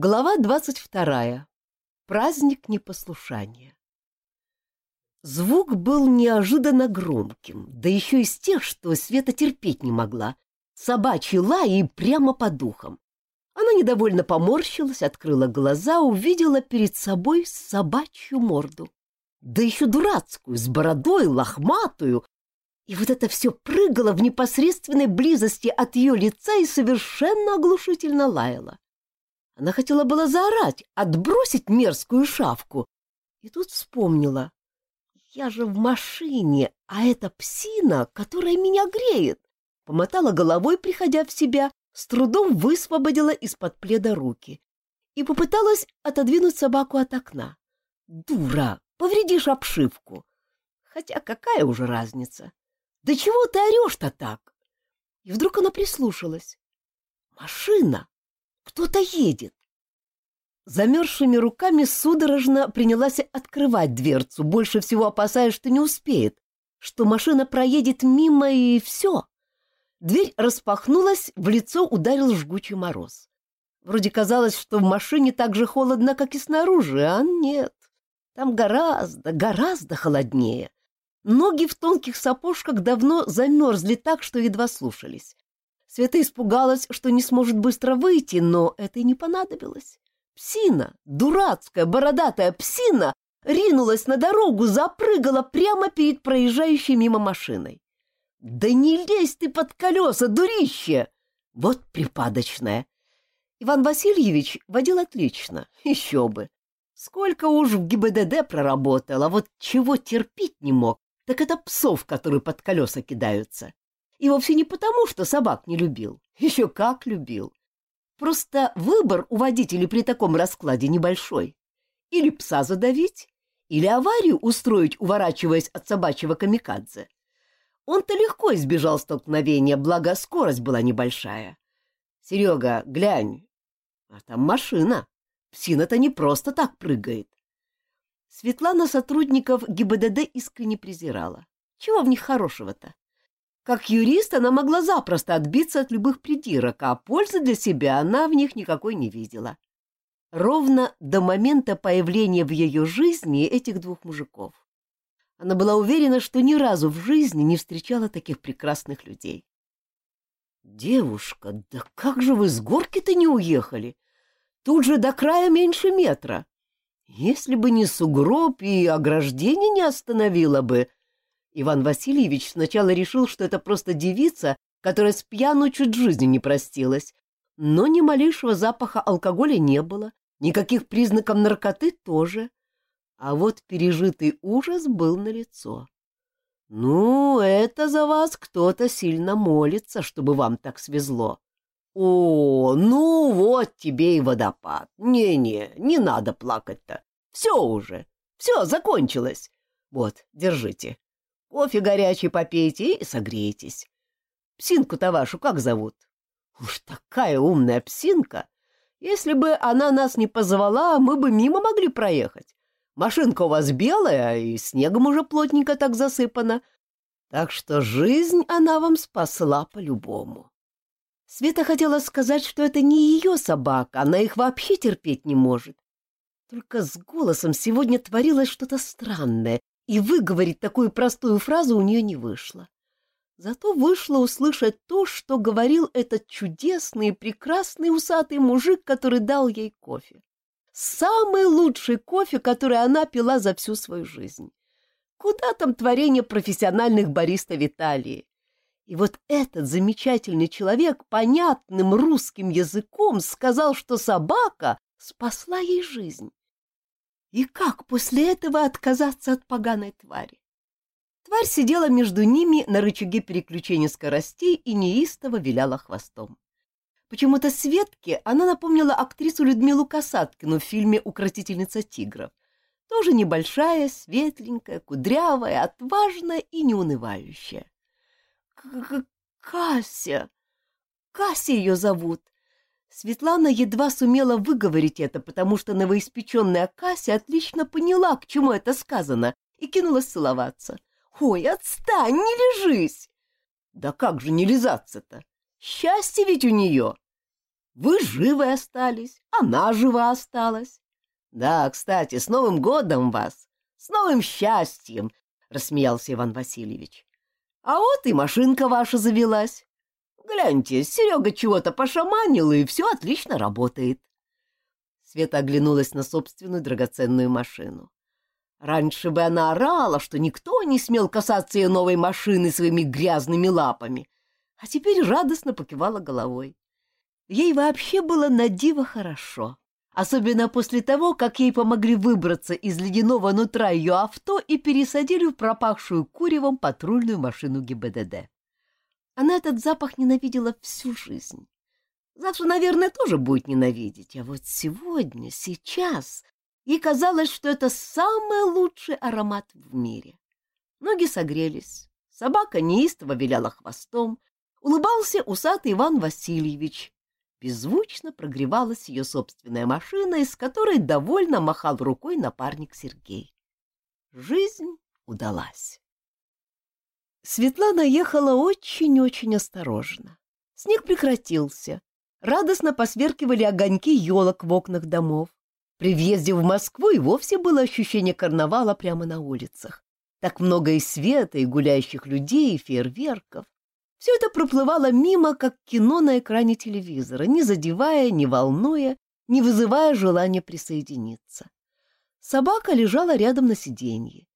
Глава двадцать вторая. Праздник непослушания. Звук был неожиданно громким, да еще из тех, что Света терпеть не могла. Собачий лай и прямо по духам. Она недовольно поморщилась, открыла глаза, увидела перед собой собачью морду. Да еще дурацкую, с бородой, лохматую. И вот это все прыгало в непосредственной близости от ее лица и совершенно оглушительно лаяло. Она хотела было заорать, отбросить мерзкую шавку. И тут вспомнила. Я же в машине, а это псина, которая меня греет. Помотала головой, приходя в себя, с трудом высвободила из-под пледа руки и попыталась отодвинуть собаку от окна. Дура, повредишь обшивку. Хотя какая уже разница? Да чего ты орешь-то так? И вдруг она прислушалась. Машина! Кто-то едет. Замерзшими руками судорожно принялась открывать дверцу, больше всего опасаясь, что не успеет, что машина проедет мимо и все. Дверь распахнулась, в лицо ударил жгучий мороз. Вроде казалось, что в машине так же холодно, как и снаружи, а нет. Там гораздо, гораздо холоднее. Ноги в тонких сапожках давно замерзли так, что едва слушались. Света испугалась, что не сможет быстро выйти, но это и не понадобилось. Псина, дурацкая бородатая псина, ринулась на дорогу, запрыгала прямо перед проезжающей мимо машиной. «Да не лезь ты под колеса, дурище!» Вот припадочная. Иван Васильевич водил отлично, еще бы. Сколько уж в ГИБДД проработал, а вот чего терпеть не мог, так это псов, которые под колеса кидаются. И вовсе не потому, что собак не любил. Еще как любил. Просто выбор у водителей при таком раскладе небольшой. Или пса задавить, или аварию устроить, уворачиваясь от собачьего камикадзе. Он-то легко избежал столкновения, благо скорость была небольшая. Серега, глянь, а там машина. Псина-то не просто так прыгает. Светлана сотрудников ГИБДД искренне презирала. Чего в них хорошего-то? Как юрист она могла запросто отбиться от любых придирок, а пользы для себя она в них никакой не видела. Ровно до момента появления в ее жизни этих двух мужиков. Она была уверена, что ни разу в жизни не встречала таких прекрасных людей. «Девушка, да как же вы с горки-то не уехали? Тут же до края меньше метра. Если бы не сугроб и ограждение не остановило бы, Иван Васильевич сначала решил, что это просто девица, которая с пьяну чуть жизни не простилась. Но ни малейшего запаха алкоголя не было, никаких признаков наркоты тоже. А вот пережитый ужас был налицо. Ну, это за вас кто-то сильно молится, чтобы вам так свезло. О, ну вот тебе и водопад. Не-не, не надо плакать-то. Все уже, все закончилось. Вот, держите. Кофе горячий попейте и согрейтесь. Псинку-то вашу как зовут? Уж такая умная псинка! Если бы она нас не позвала, мы бы мимо могли проехать. Машинка у вас белая, и снегом уже плотненько так засыпана. Так что жизнь она вам спасла по-любому. Света хотела сказать, что это не ее собака, она их вообще терпеть не может. Только с голосом сегодня творилось что-то странное, и выговорить такую простую фразу у нее не вышло. Зато вышло услышать то, что говорил этот чудесный и прекрасный усатый мужик, который дал ей кофе. Самый лучший кофе, который она пила за всю свою жизнь. Куда там творение профессиональных бариста Виталии? И вот этот замечательный человек понятным русским языком сказал, что собака спасла ей жизнь. И как после этого отказаться от поганой твари? Тварь сидела между ними на рычаге переключения скоростей и неистово виляла хвостом. Почему-то Светке она напомнила актрису Людмилу Касаткину в фильме «Укротительница тигров». Тоже небольшая, светленькая, кудрявая, отважная и неунывающая. — Кася! Кася ее зовут! Светлана едва сумела выговорить это, потому что новоиспеченная Кася отлично поняла, к чему это сказано, и кинулась целоваться. «Ой, отстань, не лежись!» «Да как же не лизаться-то? Счастье ведь у нее!» Вы живы остались, она жива осталась. Да, кстати, с Новым годом вас! С новым счастьем! — рассмеялся Иван Васильевич. А вот и машинка ваша завелась. Гляньте, Серега чего-то пошаманил, и все отлично работает. Света оглянулась на собственную драгоценную машину. Раньше бы она орала, что никто не смел касаться ее новой машины своими грязными лапами, а теперь радостно покивала головой. Ей вообще было на диво хорошо, особенно после того, как ей помогли выбраться из ледяного нутра ее авто и пересадили в пропахшую куревом патрульную машину ГИБДД. Она этот запах ненавидела всю жизнь. Завтра, наверное, тоже будет ненавидеть, а вот сегодня, сейчас Ей казалось, что это самый лучший аромат в мире. Ноги согрелись, собака неистово виляла хвостом, улыбался усатый Иван Васильевич. Беззвучно прогревалась ее собственная машина, из которой довольно махал рукой напарник Сергей. Жизнь удалась. Светлана ехала очень-очень осторожно. Снег прекратился. Радостно посверкивали огоньки елок в окнах домов. При въезде в Москву и вовсе было ощущение карнавала прямо на улицах. Так много и света, и гуляющих людей, и фейерверков. Все это проплывало мимо, как кино на экране телевизора, не задевая, не волнуя, не вызывая желания присоединиться. Собака лежала рядом на сиденье.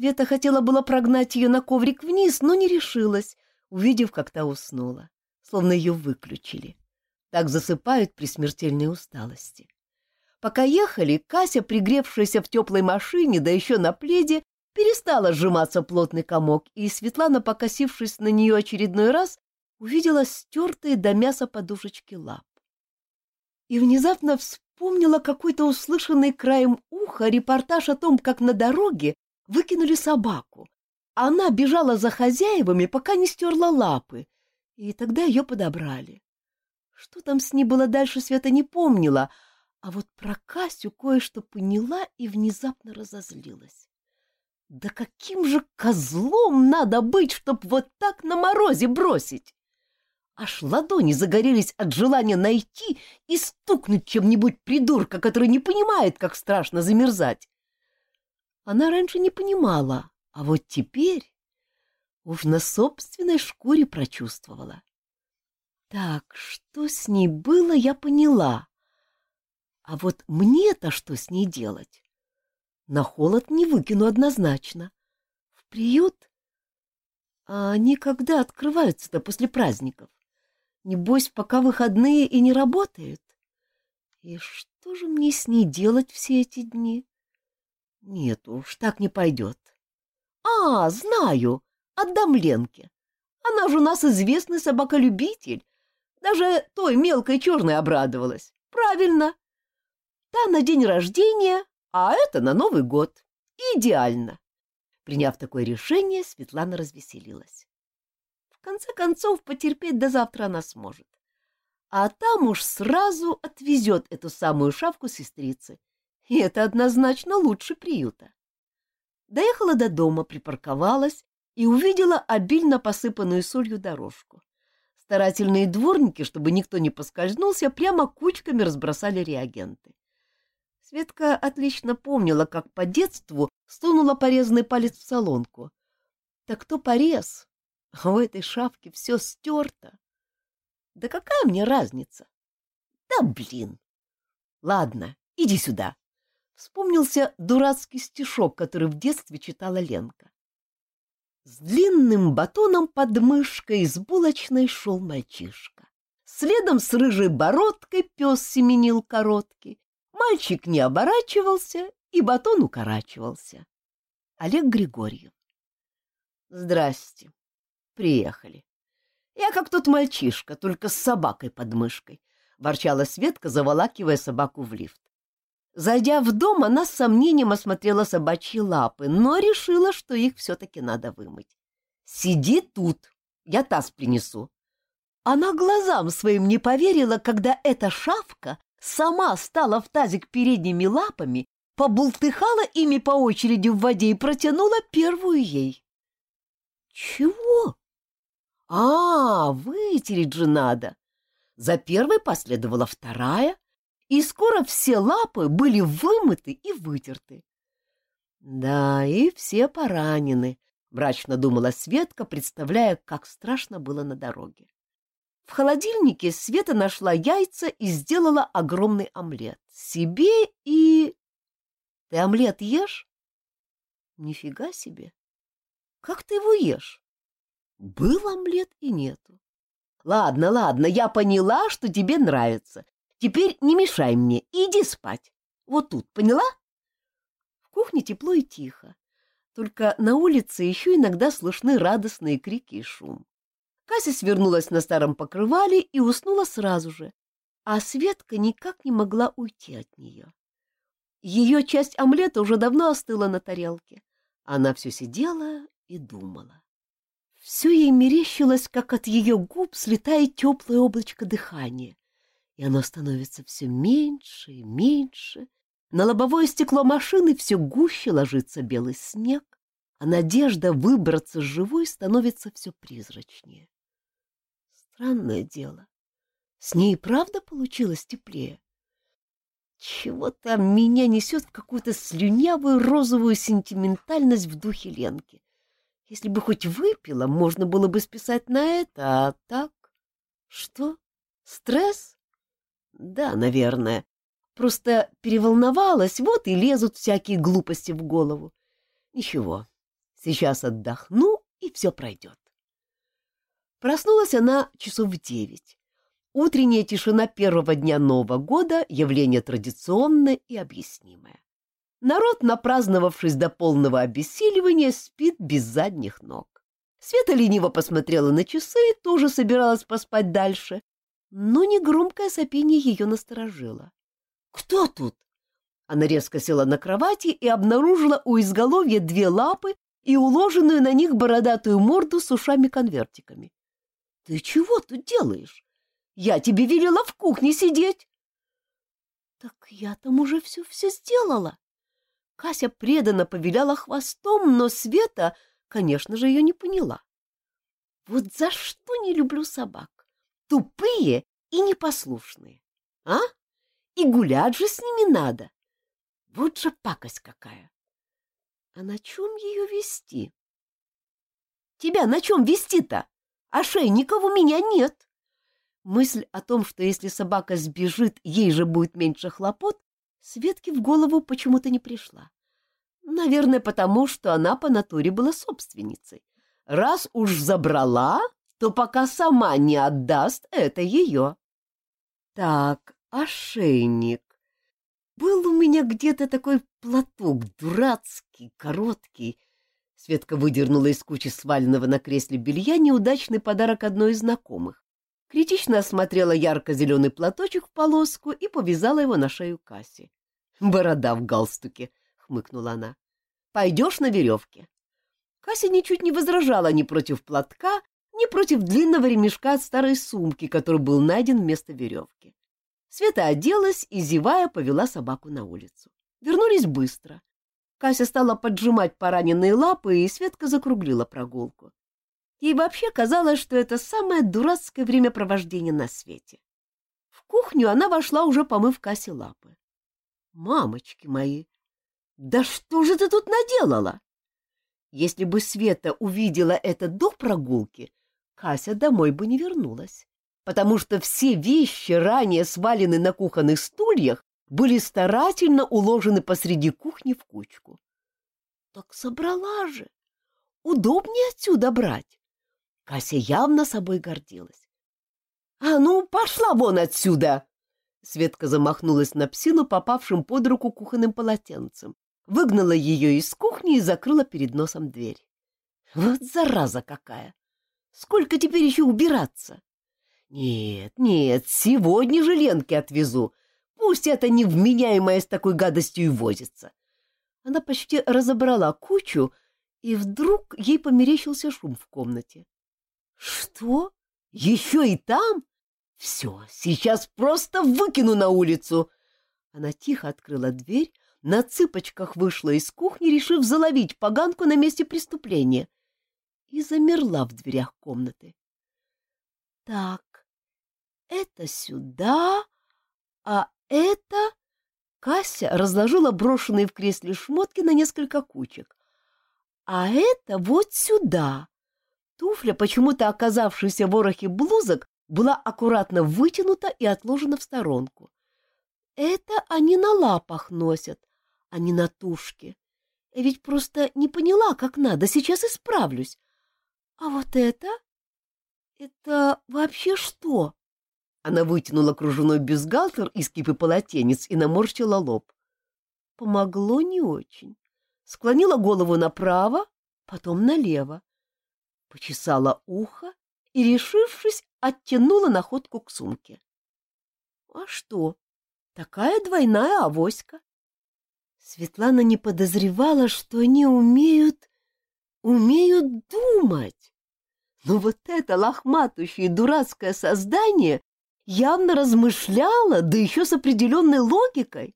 Света хотела было прогнать ее на коврик вниз, но не решилась, увидев, как та уснула, словно ее выключили. Так засыпают при смертельной усталости. Пока ехали, Кася, пригревшаяся в теплой машине, да еще на пледе, перестала сжиматься плотный комок, и Светлана, покосившись на нее очередной раз, увидела стертые до мяса подушечки лап. И внезапно вспомнила какой-то услышанный краем уха репортаж о том, как на дороге выкинули собаку. Она бежала за хозяевами, пока не стерла лапы, и тогда ее подобрали. Что там с ней было дальше, Света не помнила — а вот про Касю кое-что поняла и внезапно разозлилась. Да каким же козлом надо быть, чтоб вот так на морозе бросить? Аж ладони загорелись от желания найти и стукнуть чем-нибудь придурка, который не понимает, как страшно замерзать. Она раньше не понимала, а вот теперь уж на собственной шкуре прочувствовала. Так, что с ней было, я поняла. А вот мне-то что с ней делать? На холод не выкину однозначно. В приют? А они когда открываются-то после праздников? Небось, пока выходные и не работают? И что же мне с ней делать все эти дни? Нет уж, так не пойдет. А, знаю, отдам Ленке. Она же у нас известный собаколюбитель. Даже той мелкой черной обрадовалась. Правильно, Та на день рождения, а это на Новый год. Идеально. Приняв такое решение, Светлана развеселилась. В конце концов, потерпеть до завтра она сможет. А там уж сразу отвезет эту самую шавку сестрицы. И это однозначно лучше приюта. Доехала до дома, припарковалась и увидела обильно посыпанную солью дорожку. Старательные дворники, чтобы никто не поскользнулся, прямо кучками разбросали реагенты. Светка отлично помнила, как по детству сунула порезанный палец в солонку. Так кто порез? А у этой шапки все стерто. Да какая мне разница? Да блин! Ладно, иди сюда. Вспомнился дурацкий стишок, который в детстве читала Ленка. С длинным батоном под мышкой из булочной шел мальчишка. Следом с рыжей бородкой пес семенил короткий, Мальчик не оборачивался, и батон укорачивался. Олег Григорьев. Здрасте. Приехали. Я как тот мальчишка, только с собакой под мышкой, ворчала Светка, заволакивая собаку в лифт. Зайдя в дом, она с сомнением осмотрела собачьи лапы, но решила, что их все-таки надо вымыть. «Сиди тут, я таз принесу». Она глазам своим не поверила, когда эта шавка сама стала в тазик передними лапами, побултыхала ими по очереди в воде и протянула первую ей. — Чего? — А, вытереть же надо. За первой последовала вторая, и скоро все лапы были вымыты и вытерты. Да, и все поранены, — мрачно думала Светка, представляя, как страшно было на дороге. В холодильнике Света нашла яйца и сделала огромный омлет. Себе и... Ты омлет ешь? Нифига себе! Как ты его ешь? Был омлет и нету. Ладно, ладно, я поняла, что тебе нравится. Теперь не мешай мне, иди спать. Вот тут, поняла? В кухне тепло и тихо. Только на улице еще иногда слышны радостные крики и шум. Кася свернулась на старом покрывале и уснула сразу же, а Светка никак не могла уйти от нее. Ее часть омлета уже давно остыла на тарелке. Она все сидела и думала. Все ей мерещилось, как от ее губ слетает теплое облачко дыхания, и оно становится все меньше и меньше. На лобовое стекло машины все гуще ложится белый снег, а надежда выбраться живой становится все призрачнее. Странное дело, с ней правда получилось теплее? Чего там меня несет в какую-то слюнявую розовую сентиментальность в духе Ленки? Если бы хоть выпила, можно было бы списать на это, а так... Что? Стресс? Да, наверное. Просто переволновалась, вот и лезут всякие глупости в голову. Ничего, сейчас отдохну, и все пройдет. Проснулась она часов в девять. Утренняя тишина первого дня Нового года — явление традиционное и объяснимое. Народ, напраздновавшись до полного обессиливания, спит без задних ног. Света лениво посмотрела на часы и тоже собиралась поспать дальше, но негромкое сопение ее насторожило. «Кто тут?» Она резко села на кровати и обнаружила у изголовья две лапы и уложенную на них бородатую морду с ушами-конвертиками. «Ты чего тут делаешь? Я тебе велела в кухне сидеть!» «Так я там уже все-все сделала!» Кася преданно повиляла хвостом, но Света, конечно же, ее не поняла. Вот за что не люблю собак? Тупые и непослушные. А? И гулять же с ними надо. Вот же пакость какая. А на чем ее вести? Тебя на чем вести-то? Ошейников у меня нет. Мысль о том, что если собака сбежит, ей же будет меньше хлопот, Светке в голову почему-то не пришла. Наверное, потому что она по натуре была собственницей. Раз уж забрала, то пока сама не отдаст, это ее. Так, ошейник. Был у меня где-то такой платок, дурацкий, короткий. Светка выдернула из кучи сваленного на кресле белья неудачный подарок одной из знакомых. Критично осмотрела ярко-зеленый платочек в полоску и повязала его на шею Касси. «Борода в галстуке», — хмыкнула она. «Пойдешь на веревке?» Кася ничуть не возражала ни против платка, ни против длинного ремешка от старой сумки, который был найден вместо веревки. Света оделась и, зевая, повела собаку на улицу. Вернулись быстро. Кася стала поджимать пораненные лапы, и Светка закруглила прогулку. Ей вообще казалось, что это самое дурацкое времяпровождение на свете. В кухню она вошла, уже помыв Касе лапы. «Мамочки мои! Да что же ты тут наделала?» Если бы Света увидела это до прогулки, Кася домой бы не вернулась, потому что все вещи, ранее свалены на кухонных стульях, были старательно уложены посреди кухни в кучку. Так собрала же! Удобнее отсюда брать. Кася явно собой гордилась. — А ну, пошла вон отсюда! Светка замахнулась на псину, попавшим под руку кухонным полотенцем, выгнала ее из кухни и закрыла перед носом дверь. Вот зараза какая! Сколько теперь еще убираться? Нет, нет, сегодня же Ленке отвезу. Пусть это невменяемая с такой гадостью и возится. Она почти разобрала кучу, и вдруг ей померещился шум в комнате. Что? Еще и там? Все, сейчас просто выкину на улицу. Она тихо открыла дверь, на цыпочках вышла из кухни, решив заловить поганку на месте преступления, и замерла в дверях комнаты. Так, это сюда, а это... Кася разложила брошенные в кресле шмотки на несколько кучек. А это вот сюда. Туфля, почему-то оказавшаяся в ворохе блузок, была аккуратно вытянута и отложена в сторонку. Это они на лапах носят, а не на тушке. Я ведь просто не поняла, как надо, сейчас исправлюсь. А вот это? Это вообще что? Она вытянула кружевной бюстгальтер из кипы полотенец и наморщила лоб. Помогло не очень. Склонила голову направо, потом налево. Почесала ухо и, решившись, оттянула находку к сумке. А что? Такая двойная авоська. Светлана не подозревала, что они умеют... умеют думать. Но вот это лохматущее дурацкое создание явно размышляла, да еще с определенной логикой.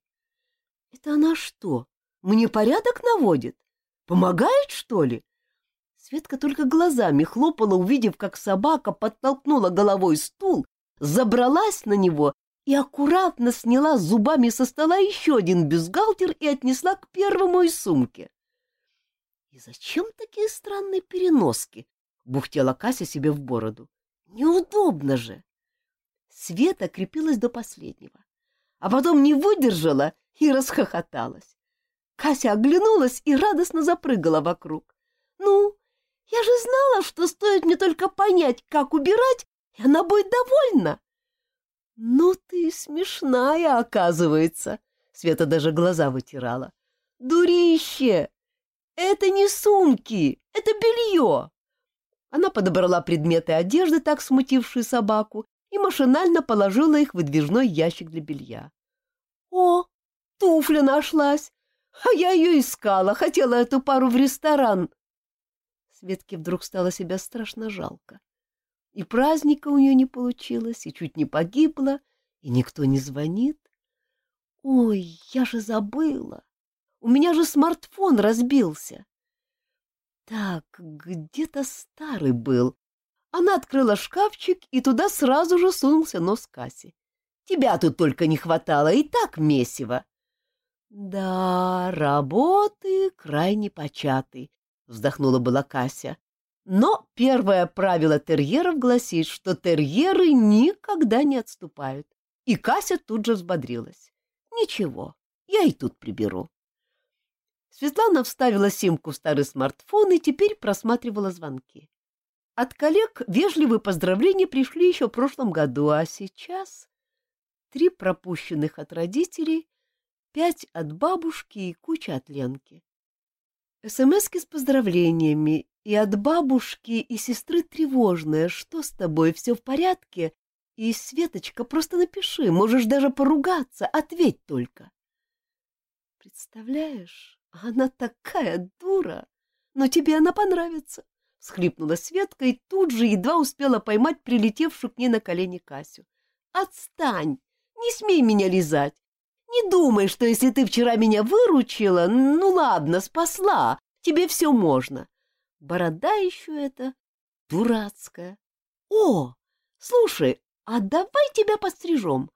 Это она что, мне порядок наводит? Помогает, что ли? Светка только глазами хлопала, увидев, как собака подтолкнула головой стул, забралась на него и аккуратно сняла зубами со стола еще один бюстгальтер и отнесла к первому из сумки. — И зачем такие странные переноски? — бухтела Кася себе в бороду. — Неудобно же! Света крепилась до последнего, а потом не выдержала и расхохоталась. Кася оглянулась и радостно запрыгала вокруг. — Ну, я же знала, что стоит мне только понять, как убирать, и она будет довольна. — Ну ты смешная, оказывается. Света даже глаза вытирала. — Дурище! Это не сумки, это белье. Она подобрала предметы одежды, так смутившие собаку, и машинально положила их в выдвижной ящик для белья. — О, туфля нашлась! А я ее искала, хотела эту пару в ресторан. Светке вдруг стало себя страшно жалко. И праздника у нее не получилось, и чуть не погибла, и никто не звонит. Ой, я же забыла. У меня же смартфон разбился. Так, где-то старый был. Она открыла шкафчик, и туда сразу же сунулся нос Касси. Тебя тут только не хватало, и так месиво. Да, работы крайне початы, вздохнула была Кася. Но первое правило терьеров гласит, что терьеры никогда не отступают. И Кася тут же взбодрилась. Ничего, я и тут приберу. Светлана вставила симку в старый смартфон и теперь просматривала звонки. От коллег вежливые поздравления пришли еще в прошлом году, а сейчас три пропущенных от родителей, пять от бабушки и куча от Ленки. СМСки с поздравлениями и от бабушки и сестры тревожная. Что с тобой, все в порядке? И, Светочка, просто напиши, можешь даже поругаться, ответь только. Представляешь, она такая дура, но тебе она понравится. Схлипнула Светка и тут же едва успела поймать прилетевшую к ней на колени Касю. Отстань, не смей меня лизать. Не думай, что если ты вчера меня выручила, ну ладно, спасла, тебе все можно. Борода еще эта дурацкая. О, слушай, а давай тебя подстрижем.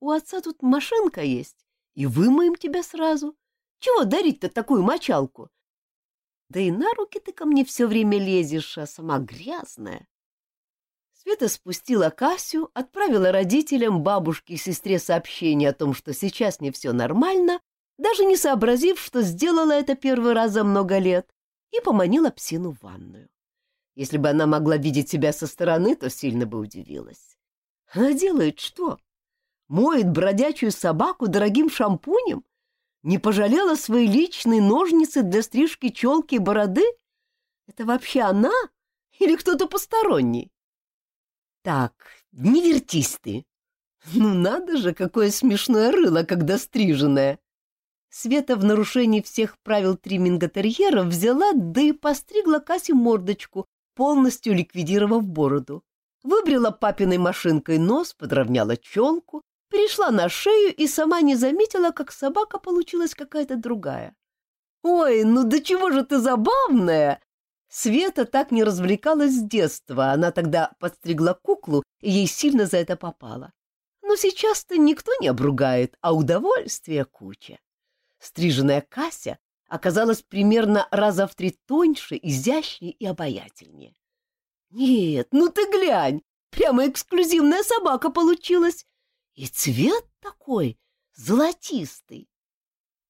У отца тут машинка есть, и вымоем тебя сразу. Чего дарить-то такую мочалку? Да и на руки ты ко мне все время лезешь, а сама грязная. Света спустила Касю, отправила родителям, бабушке и сестре сообщение о том, что сейчас не все нормально, даже не сообразив, что сделала это первый раз за много лет, и поманила псину в ванную. Если бы она могла видеть себя со стороны, то сильно бы удивилась. Она делает что? Моет бродячую собаку дорогим шампунем? Не пожалела свои личные ножницы для стрижки челки и бороды? Это вообще она или кто-то посторонний? Так, не вертись ты. Ну надо же, какое смешное рыло, когда стриженное. Света в нарушении всех правил тримминга терьера взяла, да и постригла Касе мордочку, полностью ликвидировав бороду. Выбрила папиной машинкой нос, подровняла челку, перешла на шею и сама не заметила, как собака получилась какая-то другая. «Ой, ну до чего же ты забавная!» Света так не развлекалась с детства. Она тогда подстригла куклу и ей сильно за это попало. Но сейчас-то никто не обругает, а удовольствия куча. Стриженная Кася оказалась примерно раза в три тоньше, изящнее и обаятельнее. Нет, ну ты глянь, прямо эксклюзивная собака получилась. И цвет такой, золотистый.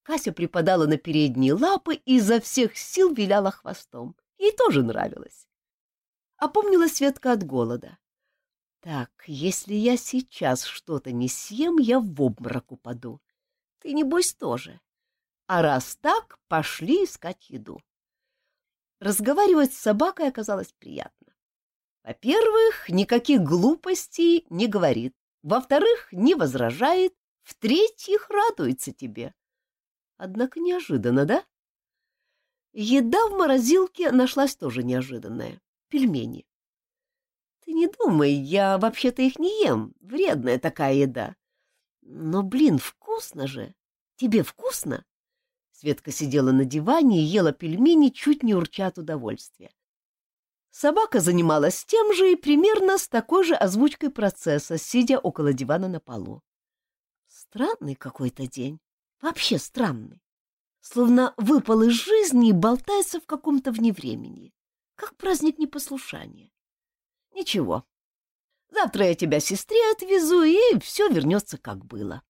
Кася припадала на передние лапы и изо всех сил виляла хвостом. Ей тоже нравилось. Опомнилась Светка от голода. Так, если я сейчас что-то не съем, я в обморок упаду. Ты, небось, тоже. А раз так, пошли искать еду. Разговаривать с собакой оказалось приятно. Во-первых, никаких глупостей не говорит. Во-вторых, не возражает. В-третьих, радуется тебе. Однако неожиданно, да? Еда в морозилке нашлась тоже неожиданная. Пельмени. Ты не думай, я вообще-то их не ем. Вредная такая еда. Но, блин, вкусно же. Тебе вкусно? Светка сидела на диване и ела пельмени, чуть не урча от удовольствия. Собака занималась тем же и примерно с такой же озвучкой процесса, сидя около дивана на полу. Странный какой-то день. Вообще странный. Словно выпал из жизни и болтается в каком-то вневремени. Как праздник непослушания. Ничего. Завтра я тебя сестре отвезу, и все вернется, как было.